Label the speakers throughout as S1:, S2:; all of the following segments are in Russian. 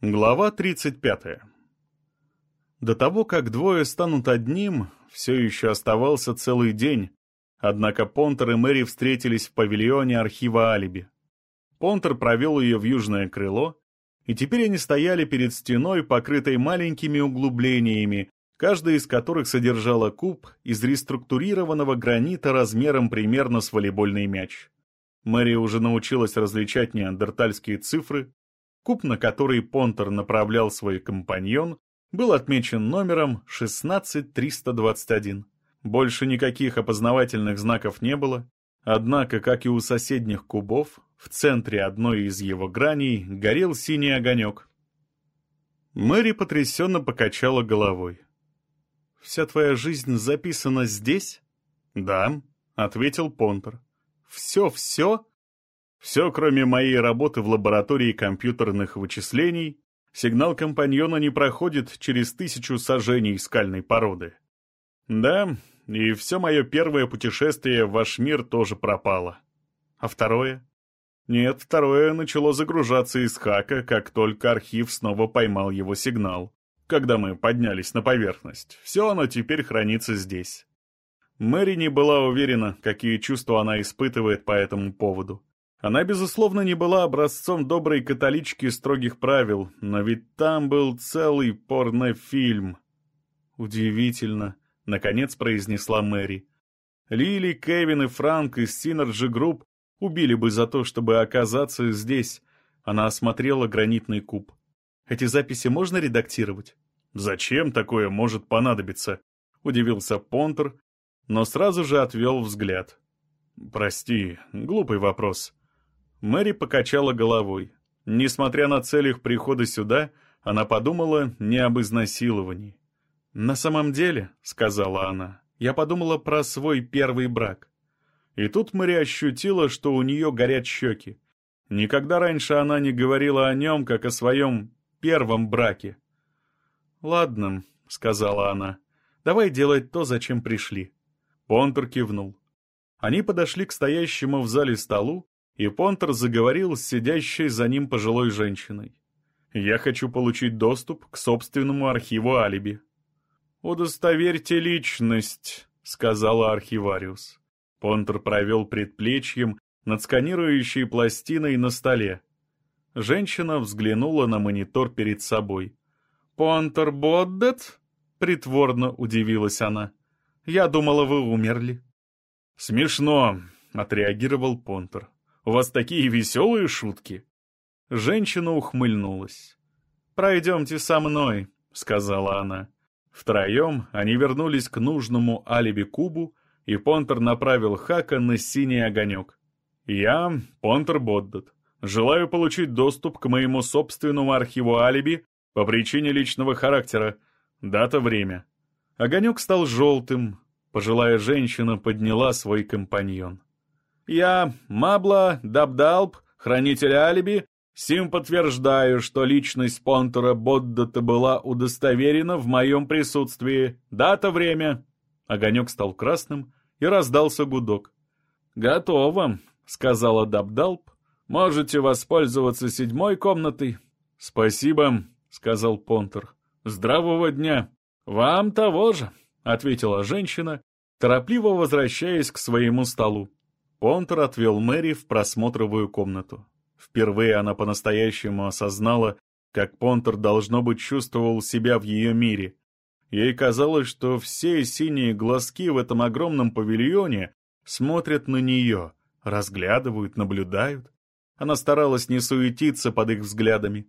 S1: Глава 35. До того, как двое станут одним, все еще оставался целый день, однако Понтер и Мэри встретились в павильоне архива Алиби. Понтер провел ее в южное крыло, и теперь они стояли перед стеной, покрытой маленькими углублениями, каждая из которых содержала куб из реструктурированного гранита размером примерно с волейбольный мяч. Мэри уже научилась различать неандертальские цифры, Куб, на который Понтер направлял свой компаньон, был отмечен номером 16321. Больше никаких опознавательных знаков не было, однако, как и у соседних кубов, в центре одной из его граней горел синий огонек. Мэри потрясенно покачала головой. «Вся твоя жизнь записана здесь?» «Да», — ответил Понтер. «Все-все?» Все, кроме моей работы в лаборатории компьютерных вычислений, сигнал компаньона не проходит через тысячу сажений скальной породы. Да, и все мое первое путешествие в ваш мир тоже пропало. А второе? Нет, второе начало загружаться из хака, как только архив снова поймал его сигнал. Когда мы поднялись на поверхность, все оно теперь хранится здесь. Мэри не была уверена, какие чувства она испытывает по этому поводу. Она, безусловно, не была образцом доброй католички строгих правил, но ведь там был целый порнофильм. «Удивительно», — наконец произнесла Мэри. «Лили, Кевин и Франк из Синерджи Групп убили бы за то, чтобы оказаться здесь». Она осмотрела гранитный куб. «Эти записи можно редактировать?» «Зачем такое может понадобиться?» — удивился Понтер, но сразу же отвел взгляд. «Прости, глупый вопрос. Мэри покачала головой. Несмотря на цель их прихода сюда, она подумала не об изнасиловании. «На самом деле», — сказала она, — «я подумала про свой первый брак». И тут Мэри ощутила, что у нее горят щеки. Никогда раньше она не говорила о нем, как о своем первом браке. «Ладно», — сказала она, — «давай делать то, зачем пришли». Понтер кивнул. Они подошли к стоящему в зале столу, и Понтер заговорил с сидящей за ним пожилой женщиной. «Я хочу получить доступ к собственному архиву алиби». «Удостоверьте личность», — сказала архивариус. Понтер провел предплечьем над сканирующей пластиной на столе. Женщина взглянула на монитор перед собой. «Понтер Боддет?» — притворно удивилась она. «Я думала, вы умерли». «Смешно», — отреагировал Понтер. У вас такие веселые шутки!» Женщина ухмыльнулась. «Пройдемте со мной», — сказала она. Втроем они вернулись к нужному алиби-кубу, и Понтер направил Хака на синий огонек. «Я, Понтер Боддот, желаю получить доступ к моему собственному архиву алиби по причине личного характера. Дата, время». Огонек стал желтым. Пожилая женщина подняла свой компаньон. Я, Мабла Дабдалб, хранитель алиби, сим подтверждаю, что личность Понтера Боддата была удостоверена в моем присутствии. Дата, время. Огонек стал красным, и раздался гудок. «Готово», — сказала Дабдалб. «Можете воспользоваться седьмой комнатой». «Спасибо», — сказал Понтер. «Здравого дня». «Вам того же», — ответила женщина, торопливо возвращаясь к своему столу. Понтер отвел Мэри в просмотровую комнату. Впервые она по-настоящему осознала, как Понтер, должно быть, чувствовал себя в ее мире. Ей казалось, что все синие глазки в этом огромном павильоне смотрят на нее, разглядывают, наблюдают. Она старалась не суетиться под их взглядами.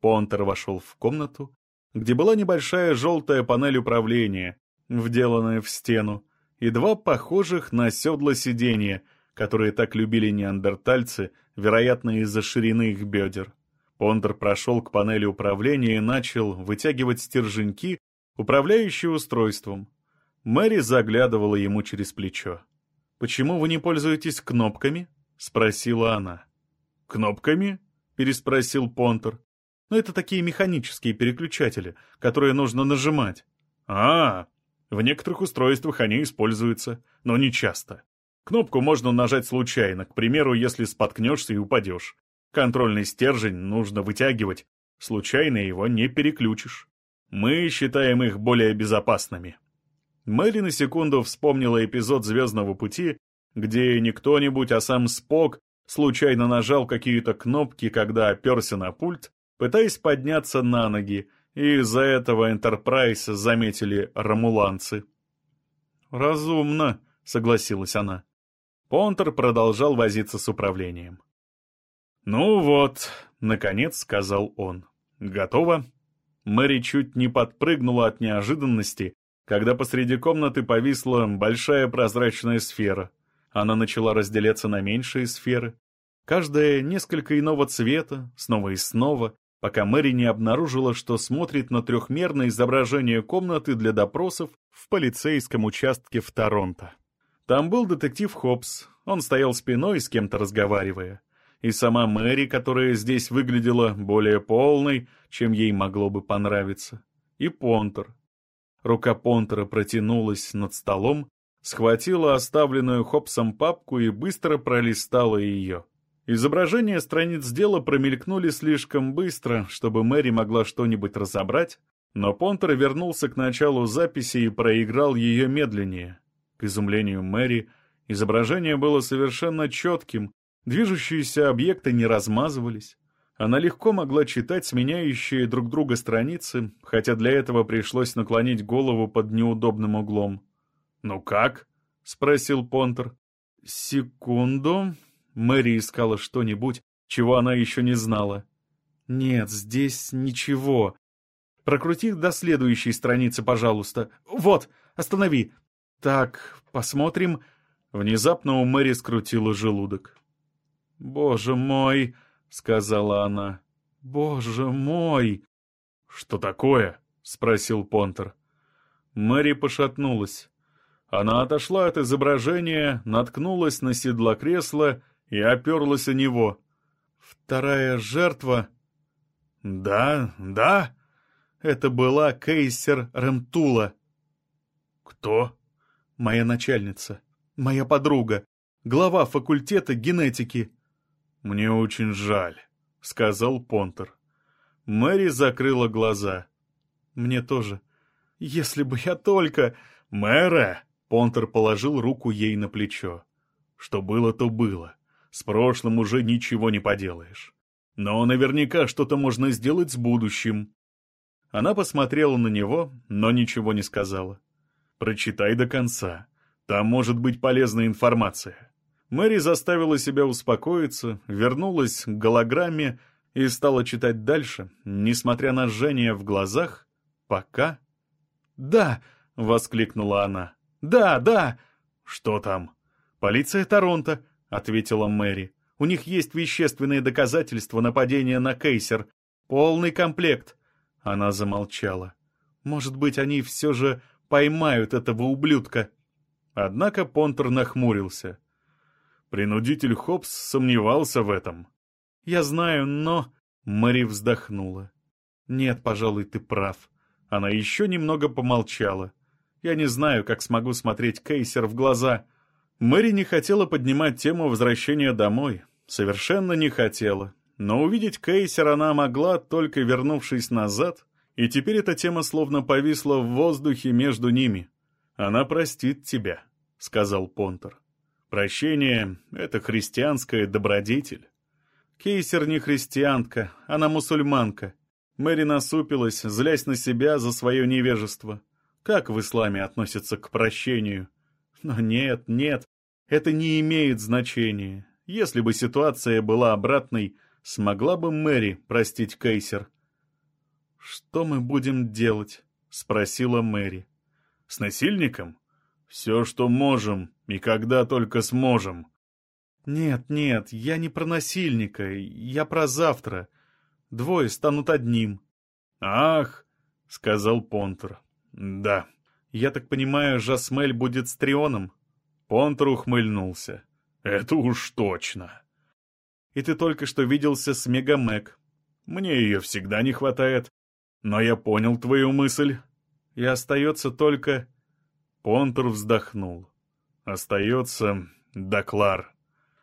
S1: Понтер вошел в комнату, где была небольшая желтая панель управления, вделанная в стену, и два похожих на седла сиденья, которые так любили неандертальцы, вероятно, из-за ширины их бедер. Пондер прошел к панели управления и начал вытягивать стерженьки, управляющие устройством. Мэри заглядывала ему через плечо. «Почему вы не пользуетесь кнопками?» — спросила она. «Кнопками?» — переспросил Понтер. «Ну, это такие механические переключатели, которые нужно нажимать». «А, в некоторых устройствах они используются, но не часто. Кнопку можно нажать случайно, к примеру, если споткнешься и упадешь. Контрольный стержень нужно вытягивать. Случайно его не переключишь. Мы считаем их более безопасными. Мэри на секунду вспомнила эпизод «Звездного пути», где не кто-нибудь, а сам Спок случайно нажал какие-то кнопки, когда оперся на пульт, пытаясь подняться на ноги, и из-за этого Энтерпрайз заметили ромуланцы. «Разумно», — согласилась она. Понтер продолжал возиться с управлением. «Ну вот», — наконец сказал он. «Готово?» Мэри чуть не подпрыгнула от неожиданности, когда посреди комнаты повисла большая прозрачная сфера. Она начала разделяться на меньшие сферы, каждая несколько иного цвета, снова и снова, пока Мэри не обнаружила, что смотрит на трехмерное изображение комнаты для допросов в полицейском участке в Торонто. Там был детектив Хопс, он стоял спиной, с кем-то разговаривая. И сама Мэри, которая здесь выглядела более полной, чем ей могло бы понравиться. И Понтер. Рука Понтера протянулась над столом, схватила оставленную Хопсом папку и быстро пролистала ее. Изображения страниц дела промелькнули слишком быстро, чтобы Мэри могла что-нибудь разобрать, но Понтер вернулся к началу записи и проиграл ее медленнее. К изумлению Мэри, изображение было совершенно четким, движущиеся объекты не размазывались. Она легко могла читать сменяющие друг друга страницы, хотя для этого пришлось наклонить голову под неудобным углом. «Ну как?» — спросил Понтер. «Секунду», Мэри искала что-нибудь, чего она еще не знала. «Нет, здесь ничего. Прокрути до следующей страницы, пожалуйста. Вот, останови. Так, посмотрим». Внезапно у Мэри скрутила желудок. «Боже мой!» — сказала она. «Боже мой!» «Что такое?» — спросил Понтер. Мэри пошатнулась. Она отошла от изображения, наткнулась на седло кресла и оперлась о него. Вторая жертва... Да, да, это была Кейсер Ремтула. Кто? Моя начальница, моя подруга, глава факультета генетики. Мне очень жаль, сказал Понтер. Мэри закрыла глаза. Мне тоже. Если бы я только... Мэра! Понтер положил руку ей на плечо. Что было, то было. С прошлым уже ничего не поделаешь. Но наверняка что-то можно сделать с будущим. Она посмотрела на него, но ничего не сказала. «Прочитай до конца. Там может быть полезная информация». Мэри заставила себя успокоиться, вернулась к голограмме и стала читать дальше, несмотря на жжение в глазах, пока... «Да!» — воскликнула она. «Да, да!» «Что там?» «Полиция Торонто ответила Мэри. «У них есть вещественные доказательства нападения на Кейсер. Полный комплект». Она замолчала. «Может быть, они все же поймают этого ублюдка». Однако Понтер нахмурился. Принудитель Хопс сомневался в этом. «Я знаю, но...» Мэри вздохнула. «Нет, пожалуй, ты прав». Она еще немного помолчала. «Я не знаю, как смогу смотреть Кейсер в глаза. Мэри не хотела поднимать тему возвращения домой. Совершенно не хотела. Но увидеть Кейсер она могла, только вернувшись назад, и теперь эта тема словно повисла в воздухе между ними. «Она простит тебя», — сказал Понтер. «Прощение — это христианская добродетель». Кейсер не христианка, она мусульманка. Мэри насупилась, злясь на себя за свое невежество. Как в исламе относятся к прощению? Но нет, нет, это не имеет значения. Если бы ситуация была обратной, смогла бы Мэри простить Кейсер? «Что мы будем делать?» — спросила Мэри. «С насильником? Все, что можем, и когда только сможем». «Нет, нет, я не про насильника, я про завтра. Двое станут одним». «Ах!» — сказал Понтер. «Да». «Я так понимаю, Жасмель будет с Трионом?» Понтер ухмыльнулся. «Это уж точно». «И ты только что виделся с Мегамек. Мне ее всегда не хватает. Но я понял твою мысль. И остается только...» Понтер вздохнул. «Остается Доклар».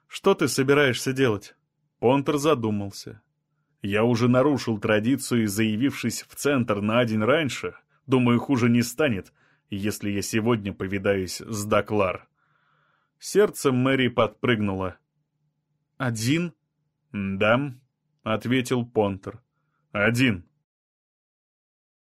S1: «Что ты собираешься делать?» Понтер задумался. Я уже нарушил традицию, заявившись в центр на день раньше. Думаю, хуже не станет, если я сегодня повидаюсь с Даклар. Сердце Мэри подпрыгнуло. «Один?» «Да», — ответил Понтер. «Один».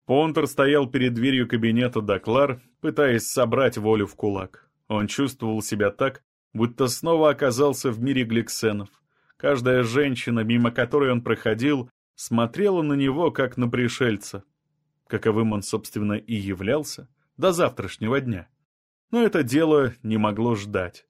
S1: Понтер стоял перед дверью кабинета Даклар, пытаясь собрать волю в кулак. Он чувствовал себя так, будто снова оказался в мире гликсенов. Каждая женщина, мимо которой он проходил, смотрела на него, как на пришельца. Каковым он, собственно, и являлся до завтрашнего дня. Но это дело не могло ждать.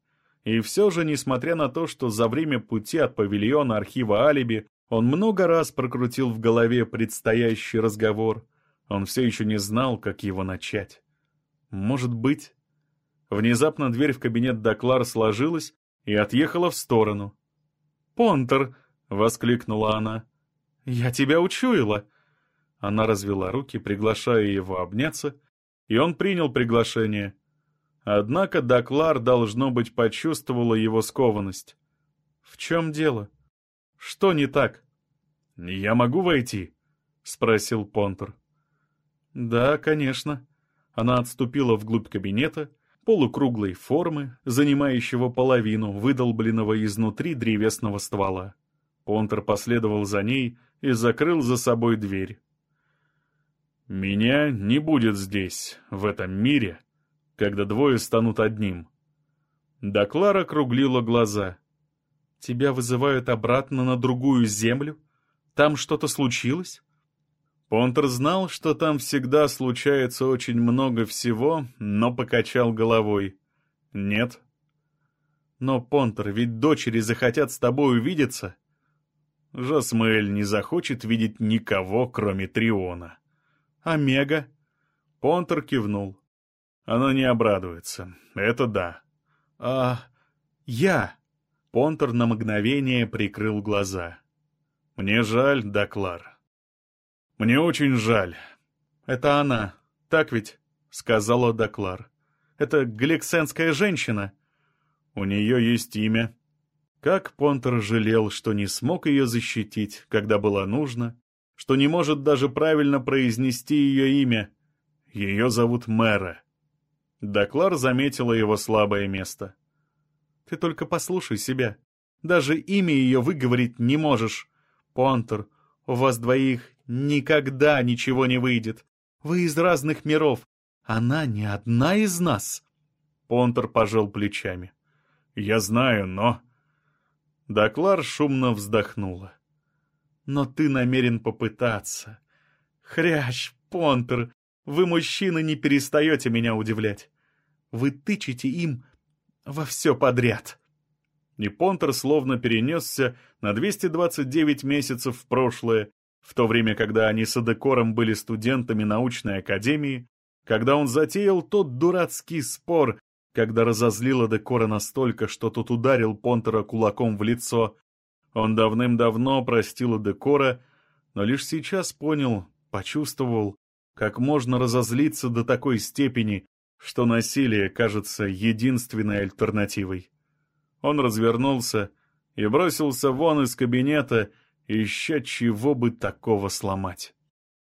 S1: И все же, несмотря на то, что за время пути от павильона архива Алиби он много раз прокрутил в голове предстоящий разговор, он все еще не знал, как его начать. Может быть... Внезапно дверь в кабинет Доклар сложилась и отъехала в сторону. «Понтер!» — воскликнула она. «Я тебя учуяла!» Она развела руки, приглашая его обняться, и он принял приглашение. Однако Доклар, должно быть, почувствовала его скованность. «В чем дело? Что не так?» «Я могу войти?» — спросил Понтер. «Да, конечно». Она отступила вглубь кабинета, полукруглой формы, занимающего половину выдолбленного изнутри древесного ствола. Понтер последовал за ней и закрыл за собой дверь. Меня не будет здесь, в этом мире, когда двое станут одним. Да Клара округлила глаза. Тебя вызывают обратно на другую землю? Там что-то случилось? Понтер знал, что там всегда случается очень много всего, но покачал головой. Нет. Но, Понтер, ведь дочери захотят с тобой увидеться. Жасмель не захочет видеть никого, кроме Триона. Омега?» Понтер кивнул. «Она не обрадуется. Это да». «А... я...» Понтер на мгновение прикрыл глаза. «Мне жаль, Даклар. Мне очень жаль». «Это она, так ведь?» — сказала Даклар. «Это глексенская женщина». «У нее есть имя». Как Понтер жалел, что не смог ее защитить, когда было нужно, что не может даже правильно произнести ее имя. Ее зовут Мэра. Доклар заметила его слабое место. «Ты только послушай себя. Даже имя ее выговорить не можешь. Понтер, у вас двоих никогда ничего не выйдет. Вы из разных миров. Она не одна из нас». Понтер пожал плечами. «Я знаю, но...» Доклар шумно вздохнула но ты намерен попытаться. Хрящ, Понтер, вы, мужчины, не перестаете меня удивлять. Вы тычете им во все подряд. И Понтер словно перенесся на 229 месяцев в прошлое, в то время, когда они с Адекором были студентами научной академии, когда он затеял тот дурацкий спор, когда разозлил Адекора настолько, что тот ударил Понтера кулаком в лицо, он давным-давно простил Декора, но лишь сейчас понял, почувствовал, как можно разозлиться до такой степени, что насилие кажется единственной альтернативой. Он развернулся и бросился вон из кабинета, ища чего бы такого сломать.